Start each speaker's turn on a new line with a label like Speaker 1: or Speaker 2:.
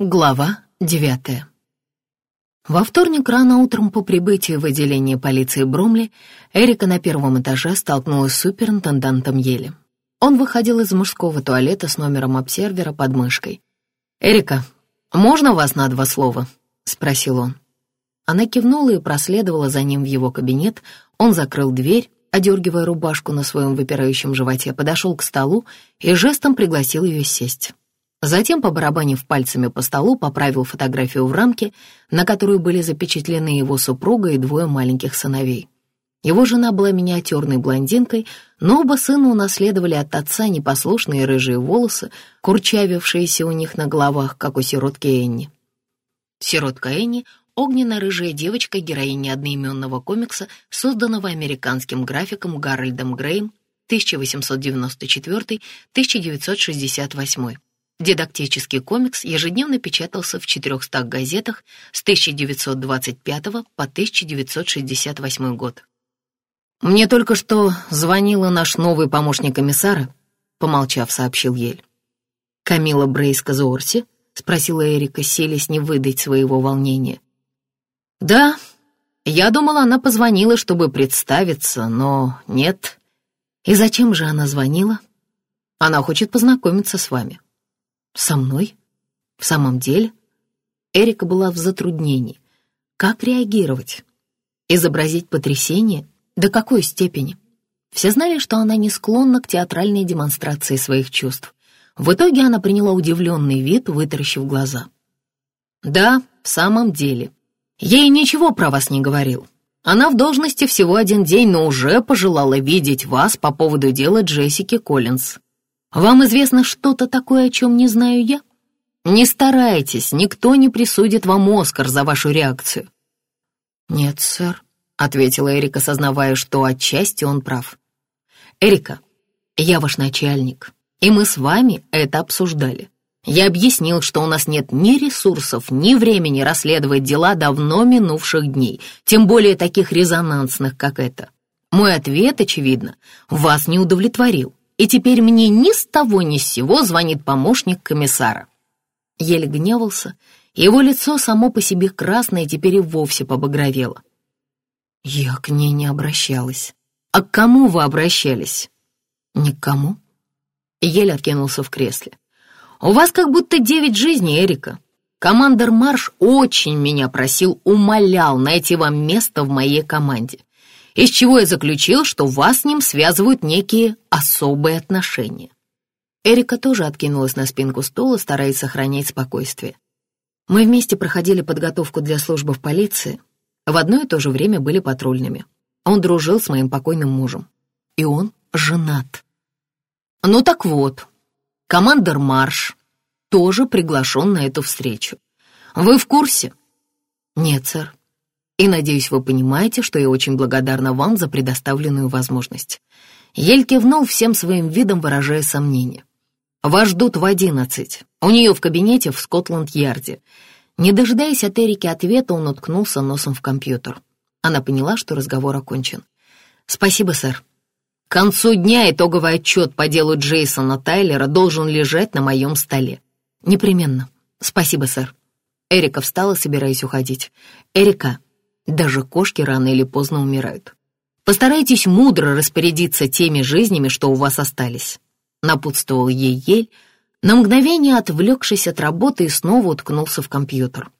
Speaker 1: Глава девятая. Во вторник рано утром по прибытии в отделение полиции Бромли Эрика на первом этаже столкнулась с суперинтендантом Ели. Он выходил из мужского туалета с номером обсервера под мышкой. «Эрика, можно вас на два слова?» — спросил он. Она кивнула и проследовала за ним в его кабинет. Он закрыл дверь, одергивая рубашку на своем выпирающем животе, подошел к столу и жестом пригласил ее сесть. Затем, побарабанив пальцами по столу, поправил фотографию в рамке, на которую были запечатлены его супруга и двое маленьких сыновей. Его жена была миниатюрной блондинкой, но оба сына унаследовали от отца непослушные рыжие волосы, курчавившиеся у них на головах, как у сиротки Энни. Сиротка Энни — огненно-рыжая девочка, героиня одноименного комикса, созданного американским графиком Гарольдом Грейм 1894-1968. Дидактический комикс ежедневно печатался в 400 газетах с 1925 по 1968 год. «Мне только что звонила наш новый помощник комиссара», — помолчав, сообщил Ель. «Камила Брейска-Зорси?» — спросила Эрика, селись не выдать своего волнения. «Да, я думала, она позвонила, чтобы представиться, но нет. И зачем же она звонила? Она хочет познакомиться с вами». Со мной? В самом деле? Эрика была в затруднении. Как реагировать? Изобразить потрясение? До какой степени? Все знали, что она не склонна к театральной демонстрации своих чувств. В итоге она приняла удивленный вид, вытаращив глаза. «Да, в самом деле. Ей ничего про вас не говорил. Она в должности всего один день, но уже пожелала видеть вас по поводу дела Джессики Коллинз. Вам известно что-то такое, о чем не знаю я? Не старайтесь, никто не присудит вам Оскар за вашу реакцию». «Нет, сэр», — ответила Эрика, сознавая, что отчасти он прав. «Эрика, я ваш начальник, и мы с вами это обсуждали. Я объяснил, что у нас нет ни ресурсов, ни времени расследовать дела давно минувших дней, тем более таких резонансных, как это. Мой ответ, очевидно, вас не удовлетворил и теперь мне ни с того ни с сего звонит помощник комиссара. Еле гневался, его лицо само по себе красное теперь и вовсе побагровело. Я к ней не обращалась. А к кому вы обращались? Никому. Еле откинулся в кресле. У вас как будто девять жизней, Эрика. Командор Марш очень меня просил, умолял найти вам место в моей команде из чего я заключил, что вас с ним связывают некие особые отношения. Эрика тоже откинулась на спинку стула, стараясь сохранять спокойствие. Мы вместе проходили подготовку для службы в полиции, в одно и то же время были патрульными. Он дружил с моим покойным мужем. И он женат. Ну так вот, командор Марш тоже приглашен на эту встречу. Вы в курсе? Нет, сэр. И надеюсь, вы понимаете, что я очень благодарна вам за предоставленную возможность». Ель кивнул всем своим видом, выражая сомнение. «Вас ждут в одиннадцать. У нее в кабинете в Скотланд-Ярде». Не дожидаясь от Эрики ответа, он уткнулся носом в компьютер. Она поняла, что разговор окончен. «Спасибо, сэр. К концу дня итоговый отчет по делу Джейсона Тайлера должен лежать на моем столе. Непременно. Спасибо, сэр». Эрика встала, собираясь уходить. «Эрика, даже кошки рано или поздно умирают. Постарайтесь мудро распорядиться теми жизнями, что у вас остались. Напутствовал ей Ель, на мгновение отвлекшись от работы и снова уткнулся в компьютер.